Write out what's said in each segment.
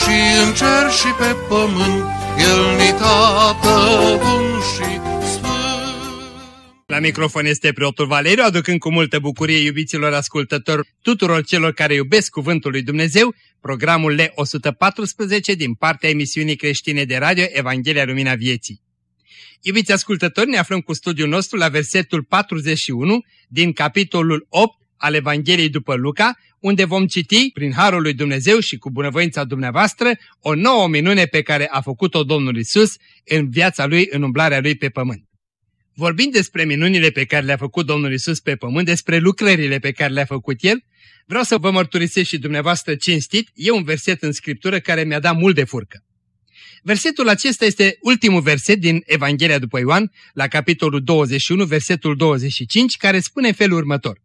și în cer și pe pământ, El ni tată bun și la microfon este preotul Valeriu, aducând cu multă bucurie iubiților ascultători tuturor celor care iubesc Cuvântul lui Dumnezeu, programul L114 din partea emisiunii creștine de radio Evanghelia Lumina Vieții. Iubiți ascultători, ne aflăm cu studiul nostru la versetul 41 din capitolul 8 al Evangheliei după Luca, unde vom citi, prin Harul lui Dumnezeu și cu bunăvoința dumneavoastră, o nouă minune pe care a făcut-o Domnul Isus în viața Lui, în umblarea Lui pe pământ. Vorbind despre minunile pe care le-a făcut Domnul Isus pe pământ, despre lucrările pe care le-a făcut El, vreau să vă mărturisesc și dumneavoastră cinstit, e un verset în Scriptură care mi-a dat mult de furcă. Versetul acesta este ultimul verset din Evanghelia după Ioan, la capitolul 21, versetul 25, care spune în felul următor.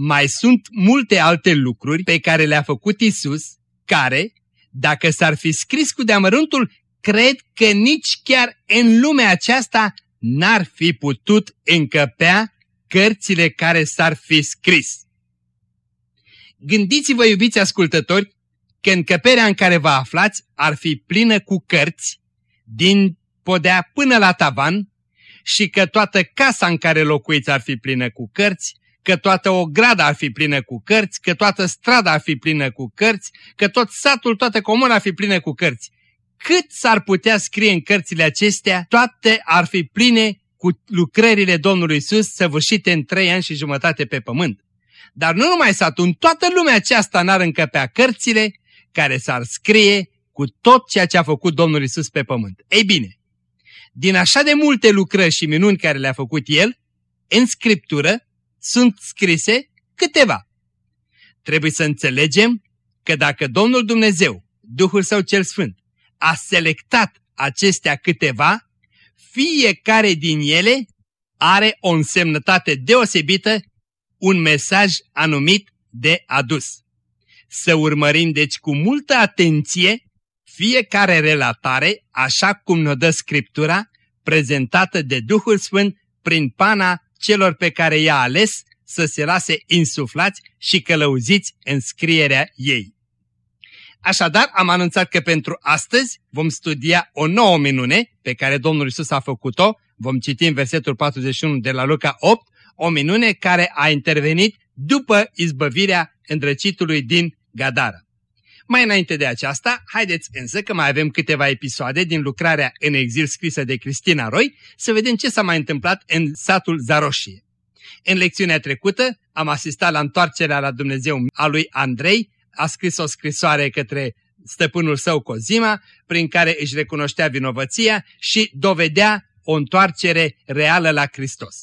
Mai sunt multe alte lucruri pe care le-a făcut Isus, care, dacă s-ar fi scris cu deamăruntul, cred că nici chiar în lumea aceasta n-ar fi putut încăpea cărțile care s-ar fi scris. Gândiți-vă, iubiți ascultători, că încăperea în care vă aflați ar fi plină cu cărți, din podea până la tavan, și că toată casa în care locuiți ar fi plină cu cărți, că toată o gradă ar fi plină cu cărți, că toată strada ar fi plină cu cărți, că tot satul, toată comuna ar fi plină cu cărți cât s-ar putea scrie în cărțile acestea, toate ar fi pline cu lucrările Domnului Isus săvârșite în trei ani și jumătate pe pământ. Dar nu numai satul, în toată lumea aceasta n-ar încăpea cărțile care s-ar scrie cu tot ceea ce a făcut Domnul Isus pe pământ. Ei bine, din așa de multe lucrări și minuni care le-a făcut El, în Scriptură sunt scrise câteva. Trebuie să înțelegem că dacă Domnul Dumnezeu, Duhul Său cel Sfânt, a selectat acestea câteva, fiecare din ele are o însemnătate deosebită, un mesaj anumit de adus. Să urmărim deci cu multă atenție fiecare relatare, așa cum ne dă Scriptura, prezentată de Duhul Sfânt prin pana celor pe care i-a ales să se lase insuflați și călăuziți în scrierea ei. Așadar, am anunțat că pentru astăzi vom studia o nouă minune pe care Domnul Isus a făcut-o. Vom citi în versetul 41 de la Luca 8, o minune care a intervenit după izbăvirea îndrăcitului din Gadara. Mai înainte de aceasta, haideți însă că mai avem câteva episoade din lucrarea în exil scrisă de Cristina Roy să vedem ce s-a mai întâmplat în satul Zaroșie. În lecțiunea trecută am asistat la întoarcerea la Dumnezeu a lui Andrei, a scris o scrisoare către stăpânul său Cozima, prin care își recunoștea vinovăția și dovedea o întoarcere reală la Hristos.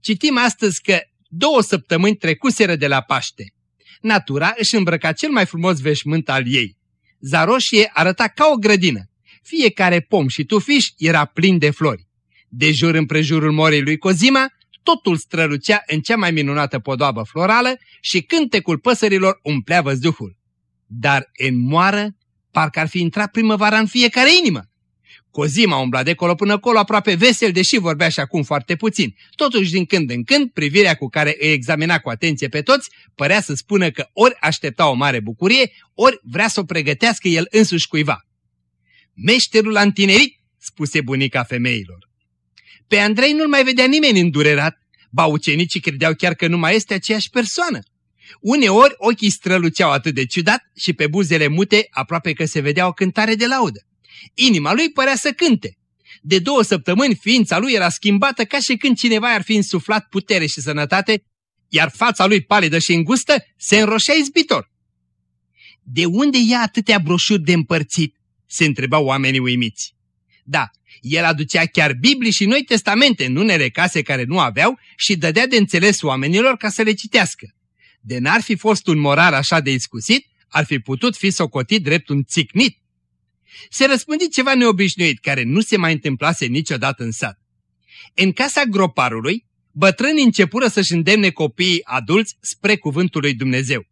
Citim astăzi că două săptămâni trecuseră de la Paște. Natura își îmbrăca cel mai frumos veșmânt al ei. Zaroșie arăta ca o grădină. Fiecare pom și tufiș era plin de flori. De jur împrejurul morei lui Cozima totul strălucea în cea mai minunată podoabă florală și cântecul păsărilor umplea văzduhul. Dar în moară, parcă ar fi intrat primăvara în fiecare inimă. Cozima umbla de colo până colo aproape vesel, deși vorbea și acum foarte puțin. Totuși, din când în când, privirea cu care îi examina cu atenție pe toți, părea să spună că ori aștepta o mare bucurie, ori vrea să o pregătească el însuși cuiva. Meșterul antinerit, spuse bunica femeilor. Pe Andrei nu-l mai vedea nimeni îndurerat, ba ucenicii credeau chiar că nu mai este aceeași persoană. Uneori ochii străluceau atât de ciudat și pe buzele mute aproape că se vedea o cântare de laudă. Inima lui părea să cânte. De două săptămâni ființa lui era schimbată ca și când cineva ar fi insuflat putere și sănătate, iar fața lui palidă și îngustă se înroșea izbitor. De unde ia atâtea broșuri de împărțit? se întrebau oamenii uimiți. Da, el aducea chiar Biblii și Noi Testamente în unele case care nu aveau și dădea de înțeles oamenilor ca să le citească. De n-ar fi fost un morar așa de iscusit, ar fi putut fi socotit drept un țicnit. Se răspunde ceva neobișnuit care nu se mai întâmplase niciodată în sat. În casa groparului, bătrânii începură să-și îndemne copiii adulți spre cuvântul lui Dumnezeu.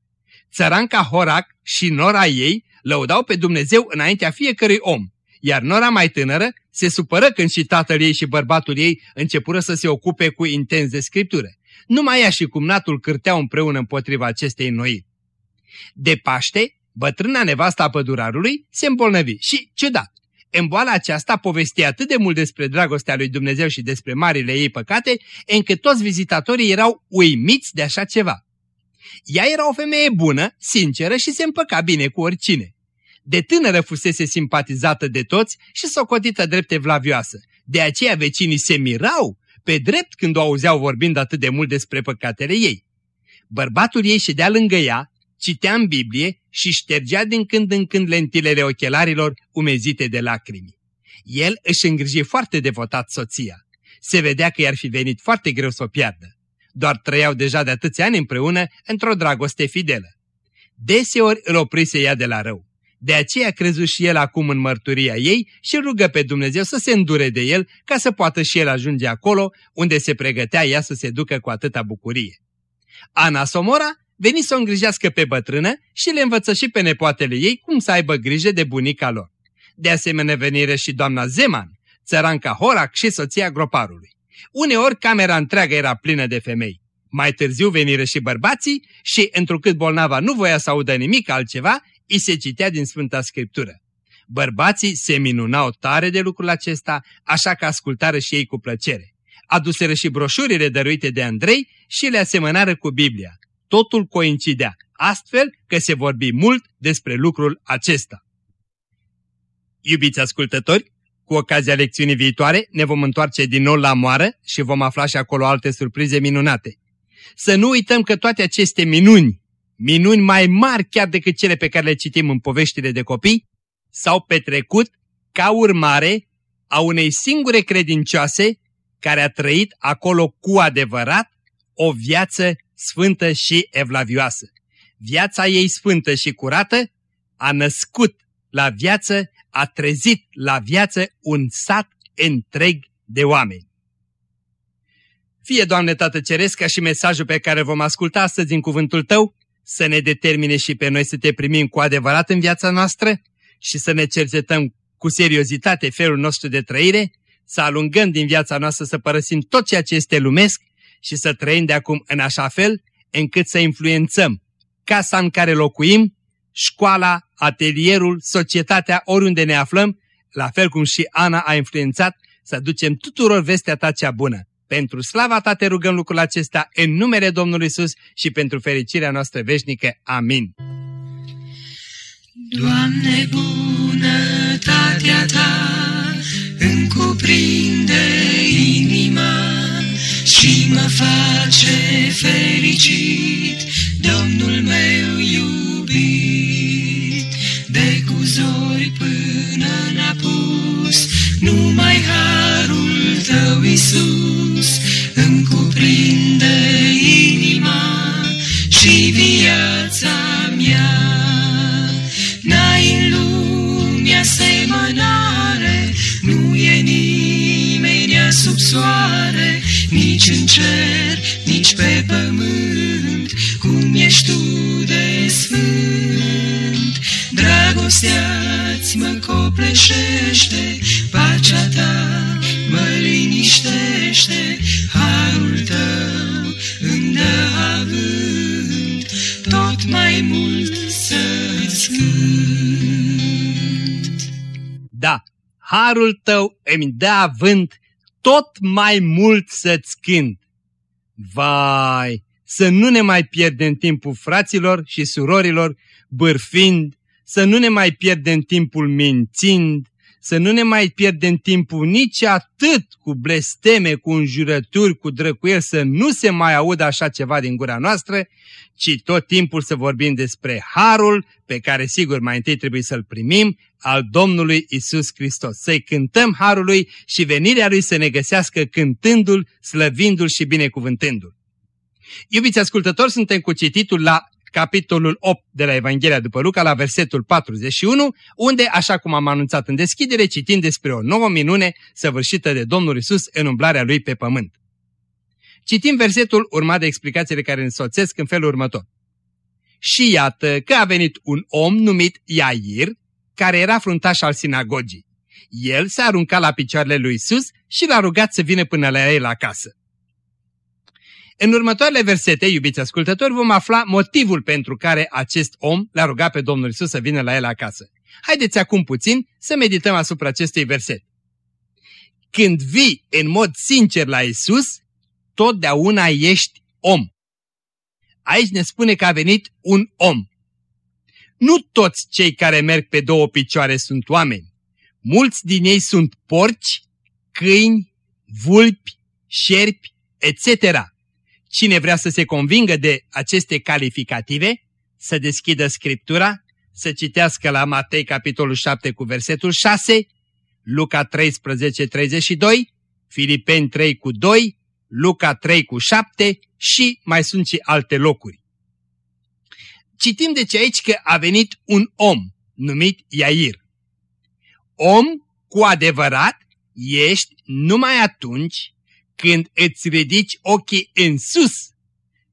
Țăranca Horac și nora ei lăudau pe Dumnezeu înaintea fiecărui om, iar nora mai tânără se supără când și tatăl ei și bărbatul ei începură să se ocupe cu intens de scriptură. Numai ea și cumnatul cârteau împreună împotriva acestei noi. De Paște, bătrâna nevasta pădurarului se îmbolnăvi și, ciudat, în boala aceasta povestea atât de mult despre dragostea lui Dumnezeu și despre marile ei păcate, încât toți vizitatorii erau uimiți de așa ceva. Ea era o femeie bună, sinceră și se împăca bine cu oricine. De tânără fusese simpatizată de toți și socotită drepte vlavioasă. De aceea vecinii se mirau pe drept când o auzeau vorbind atât de mult despre păcatele ei. Bărbatul ei ședea lângă ea, citea în Biblie și ștergea din când în când lentilele ochelarilor umezite de lacrimi. El își îngriji foarte devotat soția. Se vedea că i-ar fi venit foarte greu să o piardă. Doar trăiau deja de atâția ani împreună într-o dragoste fidelă. Deseori îl oprise ea de la rău. De aceea crezu și el acum în mărturia ei și rugă pe Dumnezeu să se îndure de el ca să poată și el ajunge acolo unde se pregătea ea să se ducă cu atâta bucurie. Ana Somora veni să o îngrijească pe bătrână și le învăță și pe nepoatele ei cum să aibă grijă de bunica lor. De asemenea venire și doamna Zeman, țăranca Horac și soția groparului. Uneori camera întreagă era plină de femei. Mai târziu venire și bărbații și, întrucât bolnava nu voia să audă nimic altceva, îi se citea din Sfânta Scriptură. Bărbații se minunau tare de lucrul acesta, așa că ascultară și ei cu plăcere. Aduseră și broșurile dăruite de Andrei și le asemănară cu Biblia. Totul coincidea, astfel că se vorbi mult despre lucrul acesta. Iubiți ascultători, cu ocazia lecțiunii viitoare ne vom întoarce din nou la moară și vom afla și acolo alte surprize minunate. Să nu uităm că toate aceste minuni, minuni mai mari chiar decât cele pe care le citim în poveștile de copii, s-au petrecut ca urmare a unei singure credincioase care a trăit acolo cu adevărat o viață sfântă și evlavioasă. Viața ei sfântă și curată a născut la viață, a trezit la viață un sat întreg de oameni. Fie, Doamne Tată Ceresc, ca și mesajul pe care vom asculta astăzi în cuvântul Tău, să ne determine și pe noi să Te primim cu adevărat în viața noastră și să ne cercetăm cu seriozitate felul nostru de trăire, să alungăm din viața noastră să părăsim tot ceea ce este lumesc și să trăim de acum în așa fel încât să influențăm casa în care locuim, școala, atelierul, societatea, oriunde ne aflăm, la fel cum și Ana a influențat, să ducem tuturor vestea ta cea bună. Pentru slava ta te rugăm lucrul acesta în numele Domnului Isus și pentru fericirea noastră veșnică. Amin. Doamne, bunătatea ta îmi cuprinde inima și mă face fericit, Domnul meu iubit. De cu zori până n-apus, numai harul tău, Iisus, îmi cuprinde inima și viața mea. N-ai în lumea asemănare, nu e nimeni sub soare, nici în cer, nici pe pământ, cum ești tu de sfânt. Dragostea-ți mă copleșește, pacea ta mă liniștește, harul tău îmi dă avânt, tot mai mult să-ți cânt. Da, harul tău îmi dă avânt tot mai mult să-ți cânt. Vai, să nu ne mai pierdem timpul fraților și surorilor bârfind, să nu ne mai pierdem timpul mințind, să nu ne mai pierdem timpul nici atât cu blesteme, cu înjurături, cu drăcuieli, să nu se mai audă așa ceva din gura noastră, ci tot timpul să vorbim despre harul pe care sigur mai întâi trebuie să-l primim al Domnului Isus Hristos. Să-i cântăm harului și venirea lui să ne găsească cântându-l, slăvindu-l și binecuvântându-l. Iubiți ascultători, suntem cu cititul la capitolul 8 de la Evanghelia după Luca, la versetul 41, unde, așa cum am anunțat în deschidere, citim despre o nouă minune săvârșită de Domnul Isus în umblarea Lui pe pământ. Citim versetul urmat de explicațiile care însoțesc în felul următor. Și iată că a venit un om numit Iair, care era fruntaș al sinagogii. El s-a aruncat la picioarele lui Isus și l-a rugat să vină până la el acasă. În următoarele versete, iubiți ascultători, vom afla motivul pentru care acest om l-a rugat pe Domnul Isus să vină la el acasă. Haideți acum puțin să medităm asupra acestui verset. Când vii în mod sincer la Isus, totdeauna ești om. Aici ne spune că a venit un om. Nu toți cei care merg pe două picioare sunt oameni. Mulți din ei sunt porci, câini, vulpi, șerpi, etc. Cine vrea să se convingă de aceste calificative, să deschidă Scriptura, să citească la Matei capitolul 7 cu versetul 6, Luca 13, 32, Filipeni 3 cu 2, Luca 3 cu 7 și mai sunt și alte locuri. Citim deci aici că a venit un om numit Iair. Om cu adevărat ești numai atunci când îți ridici ochii în sus,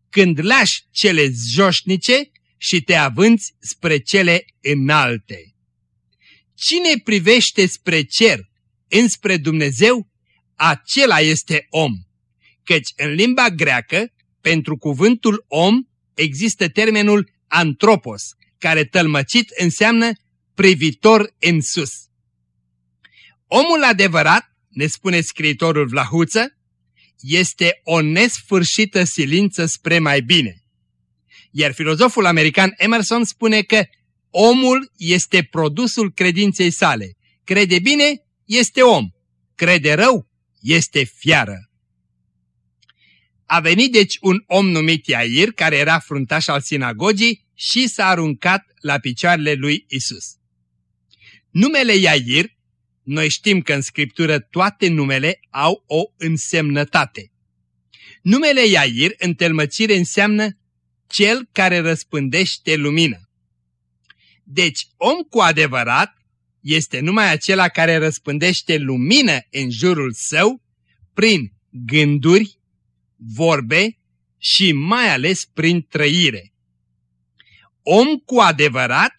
când lași cele joșnice și te avânți spre cele înalte. Cine privește spre cer, înspre Dumnezeu, acela este om, căci în limba greacă, pentru cuvântul om, există termenul antropos, care tălmăcit înseamnă privitor în sus. Omul adevărat, ne spune scriitorul Vlahuță, este o nesfârșită silință spre mai bine. Iar filozoful american Emerson spune că omul este produsul credinței sale. Crede bine, este om. Crede rău, este fiară. A venit deci un om numit Iair, care era fruntaș al sinagogii și s-a aruncat la picioarele lui Isus. Numele Iair noi știm că în Scriptură toate numele au o însemnătate. Numele Iair în telmăcire înseamnă cel care răspândește lumină. Deci, om cu adevărat este numai acela care răspândește lumină în jurul său prin gânduri, vorbe și mai ales prin trăire. Om cu adevărat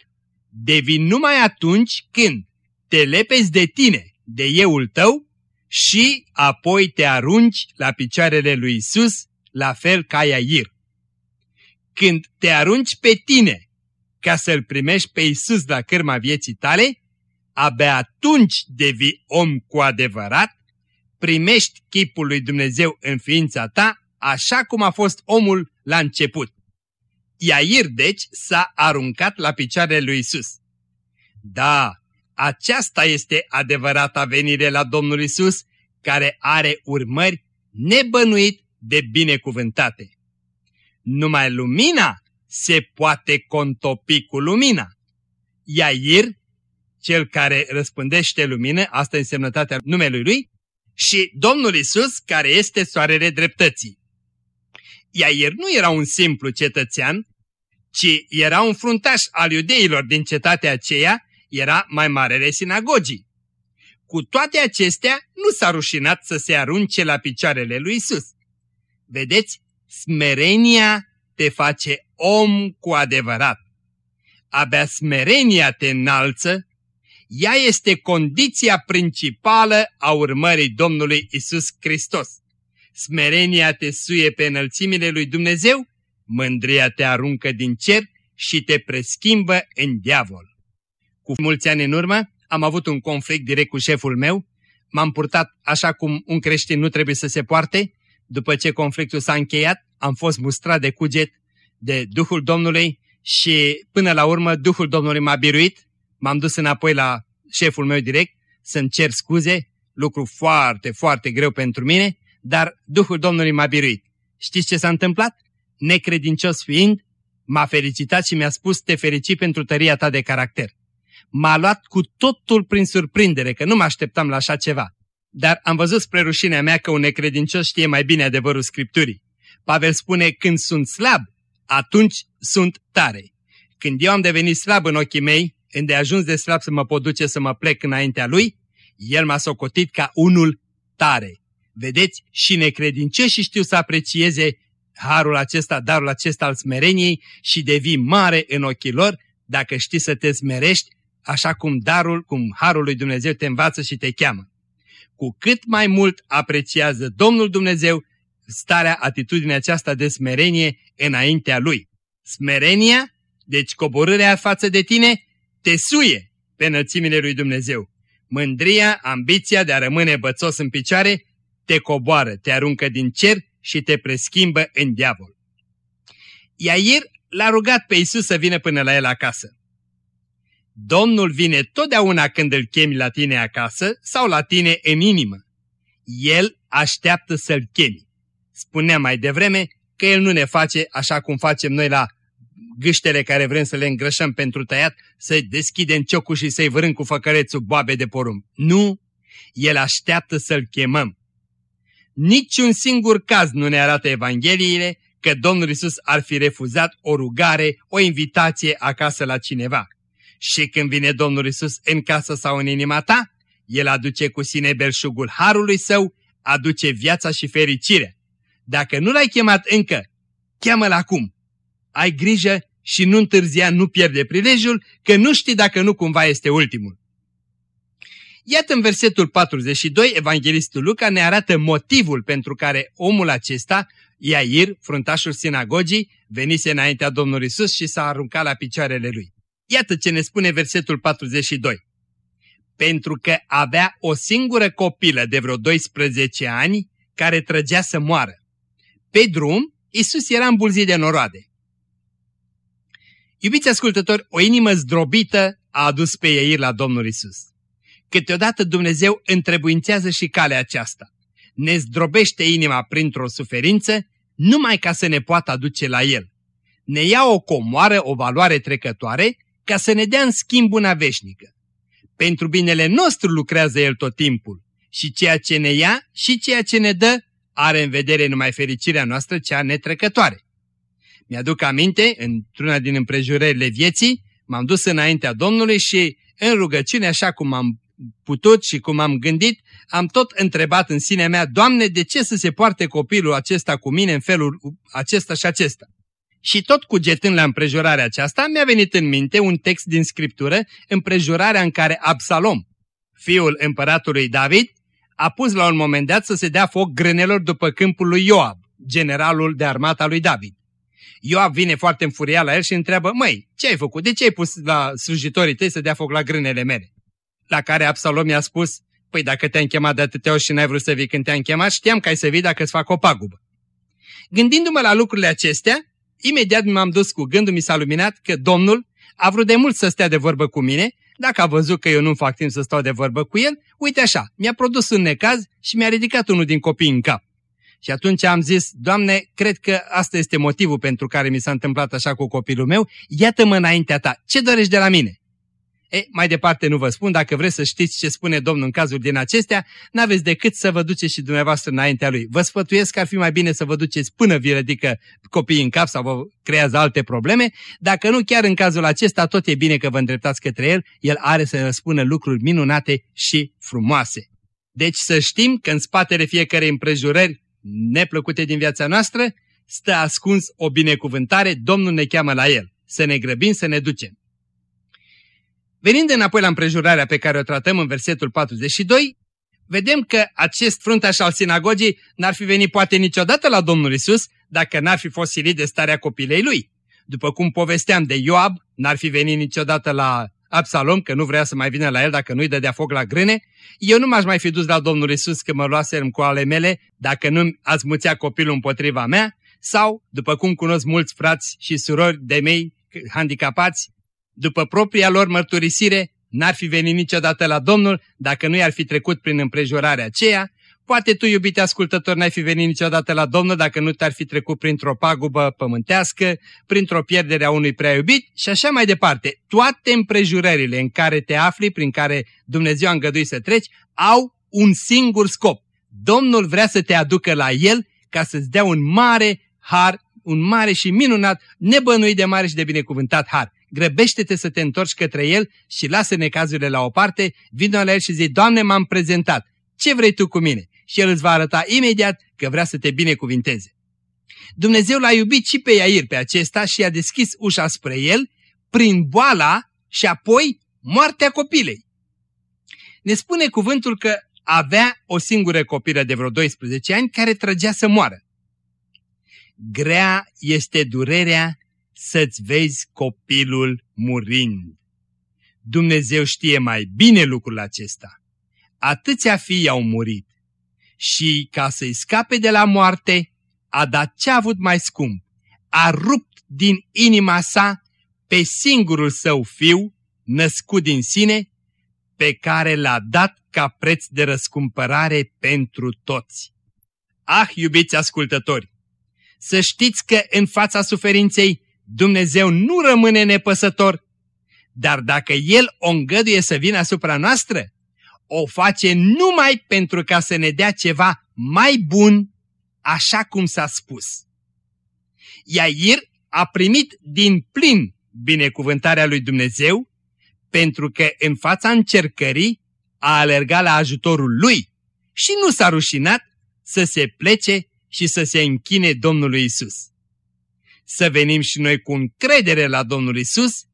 devin numai atunci când te lepezi de tine, de euul tău și apoi te arunci la picioarele lui Isus, la fel ca Iair. Când te arunci pe tine ca să-L primești pe Isus la cârma vieții tale, abia atunci devii om cu adevărat, primești chipul lui Dumnezeu în ființa ta, așa cum a fost omul la început. Iair, deci, s-a aruncat la picioarele lui Isus. Da, aceasta este adevărata venire la Domnul Isus, care are urmări nebănuit de binecuvântate. Numai lumina se poate contopi cu lumina. Iair, cel care răspândește lumină, asta e însemnătatea numelui lui, și Domnul Isus, care este soarele dreptății. Iair nu era un simplu cetățean, ci era un fruntaș al iudeilor din cetatea aceea, era mai marele sinagogii. Cu toate acestea, nu s-a rușinat să se arunce la picioarele lui Isus. Vedeți, smerenia te face om cu adevărat. Abia smerenia te înalță, ea este condiția principală a urmării Domnului Isus Hristos. Smerenia te suie pe înălțimile lui Dumnezeu, mândria te aruncă din cer și te preschimbă în diavol. Cu mulți ani în urmă am avut un conflict direct cu șeful meu, m-am purtat așa cum un creștin nu trebuie să se poarte, după ce conflictul s-a încheiat, am fost mustrat de cuget de Duhul Domnului și până la urmă Duhul Domnului m-a biruit, m-am dus înapoi la șeful meu direct să-mi cer scuze, lucru foarte, foarte greu pentru mine, dar Duhul Domnului m-a biruit. Știți ce s-a întâmplat? Necredincios fiind, m-a felicitat și mi-a spus te ferici pentru tăria ta de caracter m-a luat cu totul prin surprindere, că nu mă așteptam la așa ceva. Dar am văzut spre rușinea mea că un necredincios știe mai bine adevărul Scripturii. Pavel spune, când sunt slab, atunci sunt tare. Când eu am devenit slab în ochii mei, ajuns de slab să mă pot duce să mă plec înaintea lui, el m-a socotit ca unul tare. Vedeți, și necredincioșii știu să aprecieze harul acesta, darul acesta al smereniei și devii mare în ochii lor dacă știi să te smerești așa cum darul, cum harul lui Dumnezeu te învață și te cheamă. Cu cât mai mult apreciază Domnul Dumnezeu starea, atitudinea aceasta de smerenie înaintea Lui. Smerenia, deci coborârea față de tine, te suie pe înălțimile lui Dumnezeu. Mândria, ambiția de a rămâne bățos în picioare, te coboară, te aruncă din cer și te preschimbă în diavol. Iair l-a rugat pe Isus să vină până la el acasă. Domnul vine totdeauna când îl chemi la tine acasă sau la tine în inimă. El așteaptă să-l chemi. Spuneam mai devreme că el nu ne face așa cum facem noi la gâștele care vrem să le îngrășăm pentru tăiat, să deschidem ciocul și să-i vărâm cu făcărețul boabe de porumb. Nu, el așteaptă să-l chemăm. Niciun singur caz nu ne arată Evangheliile că Domnul Isus ar fi refuzat o rugare, o invitație acasă la cineva. Și când vine Domnul Isus în casă sau în inima ta, El aduce cu sine belșugul harului său, aduce viața și fericirea. Dacă nu l-ai chemat încă, cheamă-l acum. Ai grijă și nu întârzia, nu pierde prilejul, că nu știi dacă nu cumva este ultimul. Iată în versetul 42, evanghelistul Luca ne arată motivul pentru care omul acesta, Iair, fruntașul sinagogii, venise înaintea Domnului Isus și s-a aruncat la picioarele lui. Iată ce ne spune versetul 42. Pentru că avea o singură copilă de vreo 12 ani care trăgea să moară. Pe drum, Isus era îmbulzit de noroade. Iubiți ascultători, o inimă zdrobită a adus pe Iair la Domnul Isus. Câteodată Dumnezeu întrebuințează și calea aceasta. Ne zdrobește inima printr-o suferință numai ca să ne poată aduce la El. Ne ia o comoară, o valoare trecătoare ca să ne dea în schimb una veșnică. Pentru binele nostru lucrează El tot timpul și ceea ce ne ia și ceea ce ne dă are în vedere numai fericirea noastră cea netrecătoare. Mi-aduc aminte, într-una din împrejurările vieții, m-am dus înaintea Domnului și în rugăciune, așa cum am putut și cum am gândit, am tot întrebat în sinea mea, Doamne, de ce să se poarte copilul acesta cu mine în felul acesta și acesta? Și tot cugetând la împrejurarea aceasta, mi-a venit în minte un text din Scriptură, împrejurarea în care Absalom, fiul împăratului David, a pus la un moment dat să se dea foc grânelor după câmpul lui Ioab, generalul de armata lui David. Ioab vine foarte înfuriat la el și întreabă, măi, ce ai făcut? De ce ai pus la slujitorii tăi să dea foc la grânele mele? La care Absalom i-a spus, păi dacă te-am chemat de atâtea ori și n-ai vrut să vii când te-am chemat, știam că ai să vii dacă îți fac o pagubă. Gândindu-mă la lucrurile acestea, imediat m-am dus cu gândul, mi s-a luminat că Domnul a vrut de mult să stea de vorbă cu mine, dacă a văzut că eu nu fac timp să stau de vorbă cu el, uite așa, mi-a produs un necaz și mi-a ridicat unul din copii în cap. Și atunci am zis, Doamne, cred că asta este motivul pentru care mi s-a întâmplat așa cu copilul meu, iată-mă înaintea Ta, ce dorești de la mine? E, mai departe nu vă spun, dacă vreți să știți ce spune Domnul în cazul din acestea, n-aveți decât să vă duceți și dumneavoastră înaintea Lui. Vă sfătuiesc că ar fi mai bine să vă duceți până vi ridică copiii în cap sau vă creează alte probleme. Dacă nu, chiar în cazul acesta, tot e bine că vă îndreptați către El, El are să vă spună lucruri minunate și frumoase. Deci să știm că în spatele fiecarei împrejurări neplăcute din viața noastră, stă ascuns o binecuvântare, Domnul ne cheamă la El, să ne grăbim, să ne ducem. Venind înapoi la împrejurarea pe care o tratăm în versetul 42, vedem că acest fruntaș al sinagogii n-ar fi venit poate niciodată la Domnul Isus dacă n-ar fi fost silit de starea copilei lui. După cum povesteam de Ioab, n-ar fi venit niciodată la Absalom, că nu vrea să mai vină la el dacă nu-i dădea foc la grâne, eu nu m-aș mai fi dus la Domnul Isus că mă luaserăm cu ale mele dacă nu ați muțea copilul împotriva mea, sau, după cum cunosc mulți frați și surori de mei handicapați, după propria lor mărturisire, n-ar fi venit niciodată la Domnul dacă nu i-ar fi trecut prin împrejurarea aceea, poate tu, iubite ascultător, n-ai fi venit niciodată la Domnul dacă nu te-ar fi trecut printr-o pagubă pământească, printr-o pierdere a unui prea iubit și așa mai departe. Toate împrejurările în care te afli, prin care Dumnezeu a îngăduit să treci, au un singur scop. Domnul vrea să te aducă la El ca să-ți dea un mare har un mare și minunat, nebănuit de mare și de binecuvântat har. Grăbește-te să te întorci către el și lasă necazurile la o parte, vină la el și zi, Doamne, m-am prezentat, ce vrei tu cu mine? Și el îți va arăta imediat că vrea să te binecuvinteze. Dumnezeu l-a iubit și pe Iair pe acesta și a deschis ușa spre el prin boala și apoi moartea copilei. Ne spune cuvântul că avea o singură copilă de vreo 12 ani care trăgea să moară. Grea este durerea să-ți vezi copilul murind. Dumnezeu știe mai bine lucrul acesta. Atâția fii au murit și ca să-i scape de la moarte, a dat ce a avut mai scump. A rupt din inima sa pe singurul său fiu, născut din sine, pe care l-a dat ca preț de răscumpărare pentru toți. Ah, iubiți ascultători! Să știți că în fața suferinței Dumnezeu nu rămâne nepăsător, dar dacă El o îngăduie să vină asupra noastră, o face numai pentru ca să ne dea ceva mai bun, așa cum s-a spus. Iair a primit din plin binecuvântarea lui Dumnezeu, pentru că în fața încercării a alergat la ajutorul lui și nu s-a rușinat să se plece și să se închine Domnului Isus. Să venim și noi cu încredere la Domnul Isus,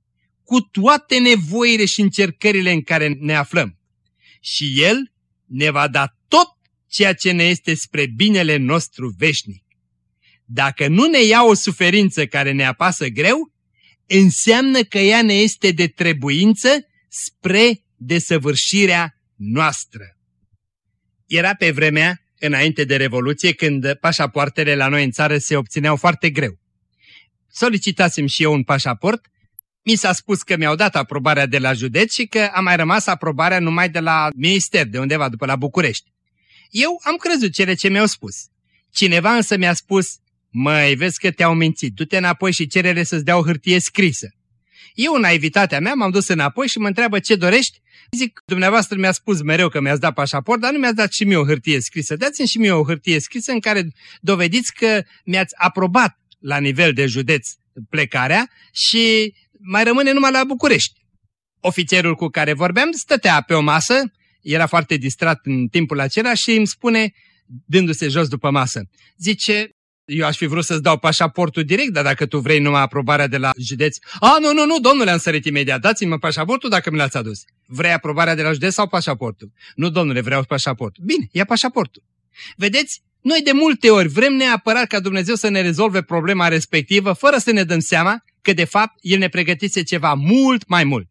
cu toate nevoile și încercările în care ne aflăm. Și El ne va da tot ceea ce ne este spre binele nostru veșnic. Dacă nu ne ia o suferință care ne apasă greu, înseamnă că ea ne este de trebuință spre desăvârșirea noastră. Era pe vremea, înainte de Revoluție, când pașapoartele la noi în țară se obțineau foarte greu. Solicitasem și eu un pașaport, mi s-a spus că mi-au dat aprobarea de la județ și că a mai rămas aprobarea numai de la minister, de undeva după la București. Eu am crezut cele ce mi-au spus. Cineva însă mi-a spus, Măi, vezi că te-au mințit, du-te înapoi și cerere să-ți dea o hârtie scrisă. Eu, în naivitatea mea, m-am dus înapoi și mă întreabă ce dorești. Zic, dumneavoastră mi-a spus mereu că mi-ați dat pașaport, dar nu mi-ați dat și mie o hârtie scrisă. Dați-mi și mie o hârtie scrisă în care dovediți că mi-ați aprobat la nivel de județ plecarea și mai rămâne numai la București. Ofițerul cu care vorbeam stătea pe o masă, era foarte distrat în timpul acela și îmi spune, dându-se jos după masă, zice, eu aș fi vrut să-ți dau pașaportul direct, dar dacă tu vrei numai aprobarea de la județ... A, nu, nu, nu, domnule, am sărit imediat, dați-mi pașaportul dacă mi l-ați adus. Vrei aprobarea de la județ sau pașaportul? Nu, domnule, vreau pașaportul. Bine, ia pașaportul. Vedeți, noi de multe ori vrem neapărat ca Dumnezeu să ne rezolve problema respectivă, fără să ne dăm seama că de fapt El ne pregătise ceva mult mai mult.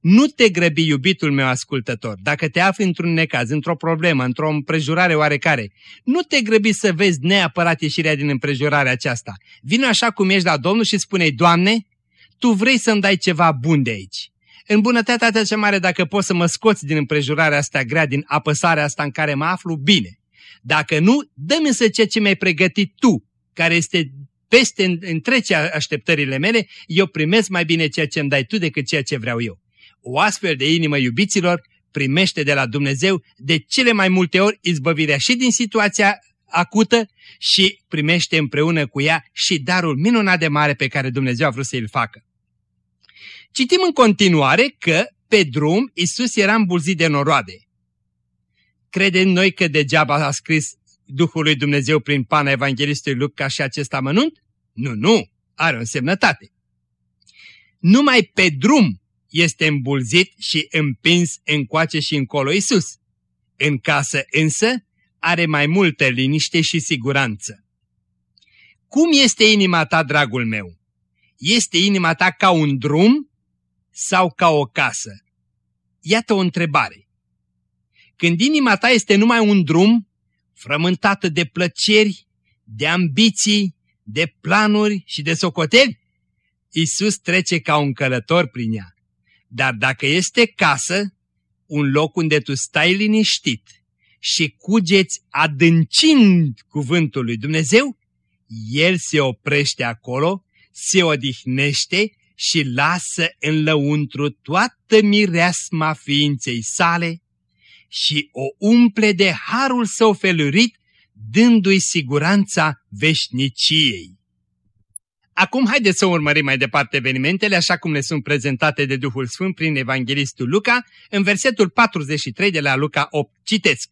Nu te grăbi, iubitul meu ascultător, dacă te afli într-un necaz, într-o problemă, într-o împrejurare oarecare. Nu te grăbi să vezi neapărat ieșirea din împrejurarea aceasta. Vino așa cum ești la Domnul și spune Doamne, Tu vrei să-mi dai ceva bun de aici. În bunătatea ta cea mare, dacă poți să mă scoți din împrejurarea asta grea, din apăsarea asta în care mă aflu, bine. Dacă nu, dă-mi însă ceea ce mi-ai pregătit Tu, care este peste întrece așteptările mele, eu primesc mai bine ceea ce îmi dai Tu decât ceea ce vreau eu. O astfel de inimă, iubiților, primește de la Dumnezeu de cele mai multe ori izbăvirea și din situația acută și primește împreună cu ea și darul minunat de mare pe care Dumnezeu a vrut să îl facă. Citim în continuare că pe drum Isus era îmbulzit de noroade. Credem noi că degeaba a scris Duhul lui Dumnezeu prin pana Evanghelistului Luca și acest amănunt? Nu, nu, are o însemnătate. Numai pe drum este îmbulzit și împins încoace și încolo Isus. În casă însă are mai multă liniște și siguranță. Cum este inima ta, dragul meu? Este inima ta ca un drum sau ca o casă? Iată o întrebare. Când inima ta este numai un drum, frământată de plăceri, de ambiții, de planuri și de socoteli, Isus trece ca un călător prin ea. Dar dacă este casă, un loc unde tu stai liniștit și cugeți adâncind cuvântul lui Dumnezeu, El se oprește acolo, se odihnește și lasă în lăuntru toată mireasma ființei sale și o umple de harul său felurit, dându-i siguranța veșniciei. Acum haideți să urmărim mai departe evenimentele așa cum ne sunt prezentate de Duhul Sfânt prin Evanghelistul Luca în versetul 43 de la Luca 8. Citesc.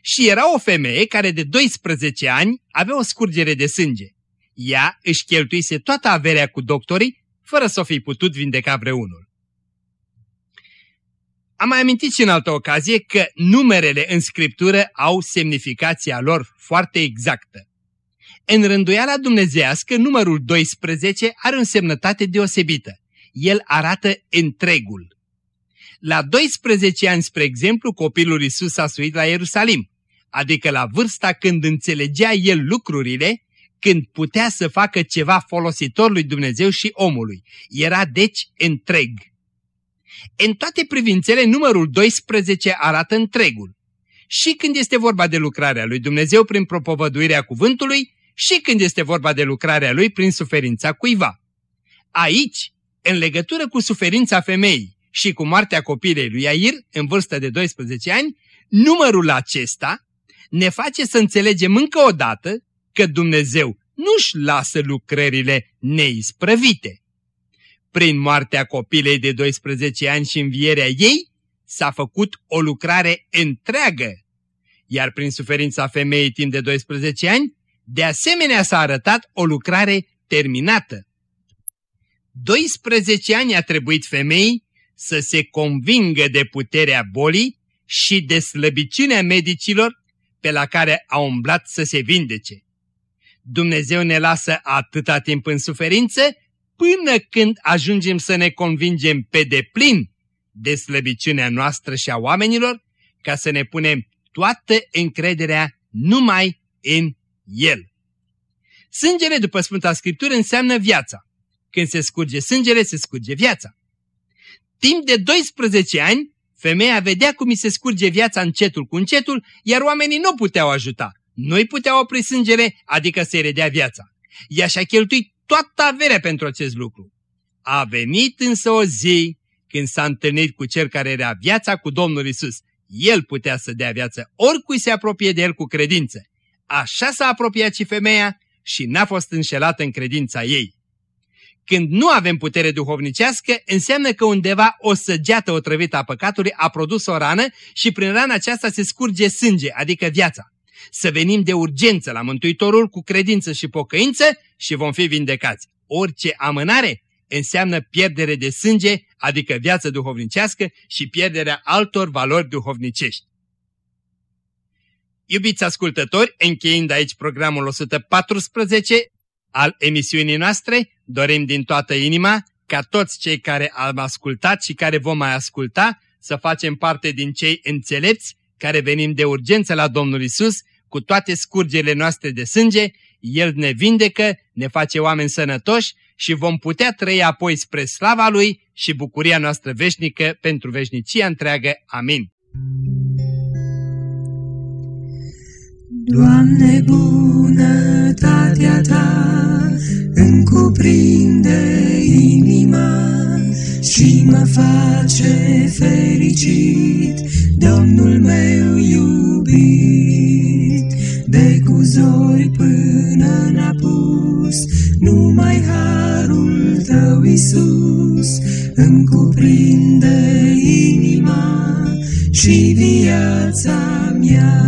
Și era o femeie care de 12 ani avea o scurgere de sânge. Ea își cheltuise toată averea cu doctorii fără să o fi putut vindeca vreunul. Am mai amintit și în altă ocazie că numerele în scriptură au semnificația lor foarte exactă. În rânduiala dumnezească, numărul 12 are o însemnătate deosebită. El arată întregul. La 12 ani, spre exemplu, copilul Isus a suit la Ierusalim, adică la vârsta când înțelegea el lucrurile, când putea să facă ceva folositor lui Dumnezeu și omului. Era deci întreg. În toate privințele, numărul 12 arată întregul. Și când este vorba de lucrarea lui Dumnezeu prin propovăduirea cuvântului, și când este vorba de lucrarea lui prin suferința cuiva. Aici, în legătură cu suferința femeii și cu moartea copilei lui Air, în vârstă de 12 ani, numărul acesta ne face să înțelegem încă o dată că Dumnezeu nu-și lasă lucrările neisprăvite. Prin moartea copilei de 12 ani și învierea ei, s-a făcut o lucrare întreagă, iar prin suferința femeii timp de 12 ani, de asemenea s-a arătat o lucrare terminată. 12 ani a trebuit femeii să se convingă de puterea bolii și de slăbiciunea medicilor pe la care a umblat să se vindece. Dumnezeu ne lasă atâta timp în suferință până când ajungem să ne convingem pe deplin de slăbiciunea noastră și a oamenilor, ca să ne punem toată încrederea numai în El. Sângele, după Sfânta Scriptură, înseamnă viața. Când se scurge sângele, se scurge viața. Timp de 12 ani, femeia vedea cum îi se scurge viața încetul cu încetul, iar oamenii nu puteau ajuta. Nu-i puteau opri sângele, adică să-i redea viața. Ea și-a cheltuit toată averea pentru acest lucru. A venit însă o zi când s-a întâlnit cu cel care era viața cu Domnul Isus. El putea să dea viață oricui se apropie de el cu credință. Așa s-a apropiat și femeia și n-a fost înșelată în credința ei. Când nu avem putere duhovnicească, înseamnă că undeva o săgeată otrăvită a păcatului a produs o rană și prin rana aceasta se scurge sânge, adică viața. Să venim de urgență la Mântuitorul cu credință și pocăință și vom fi vindecați. Orice amânare înseamnă pierdere de sânge, adică viață duhovnicească și pierderea altor valori duhovnicești. Iubiți ascultători, încheind aici programul 114 al emisiunii noastre, dorim din toată inima ca toți cei care am ascultat și care vom mai asculta să facem parte din cei înțelepți care venim de urgență la Domnul Isus cu toate scurgerile noastre de sânge, El ne vindecă, ne face oameni sănătoși și vom putea trăi apoi spre slava Lui și bucuria noastră veșnică pentru veșnicia întreagă. Amin. Doamne, bunătatea Ta îmi cuprinde inima și mă face fericit, Domnul meu iubit. De cuzori până n-a pus, numai harul Tău, Iisus, îmi cuprinde inima și viața mea.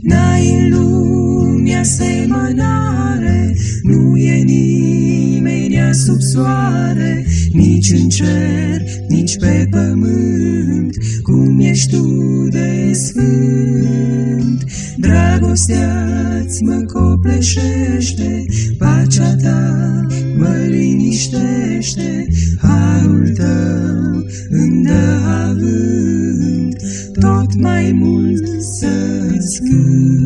N-ai în lume asemănare, nu e nimeni sub soare, nici în cer, nici pe pământ, cum ești tu de sfânt. Dragostea-ți mă copleșește, pacea ta mă liniștește, harul tău îmi dă avânt, tot mai mult să-ți cânt.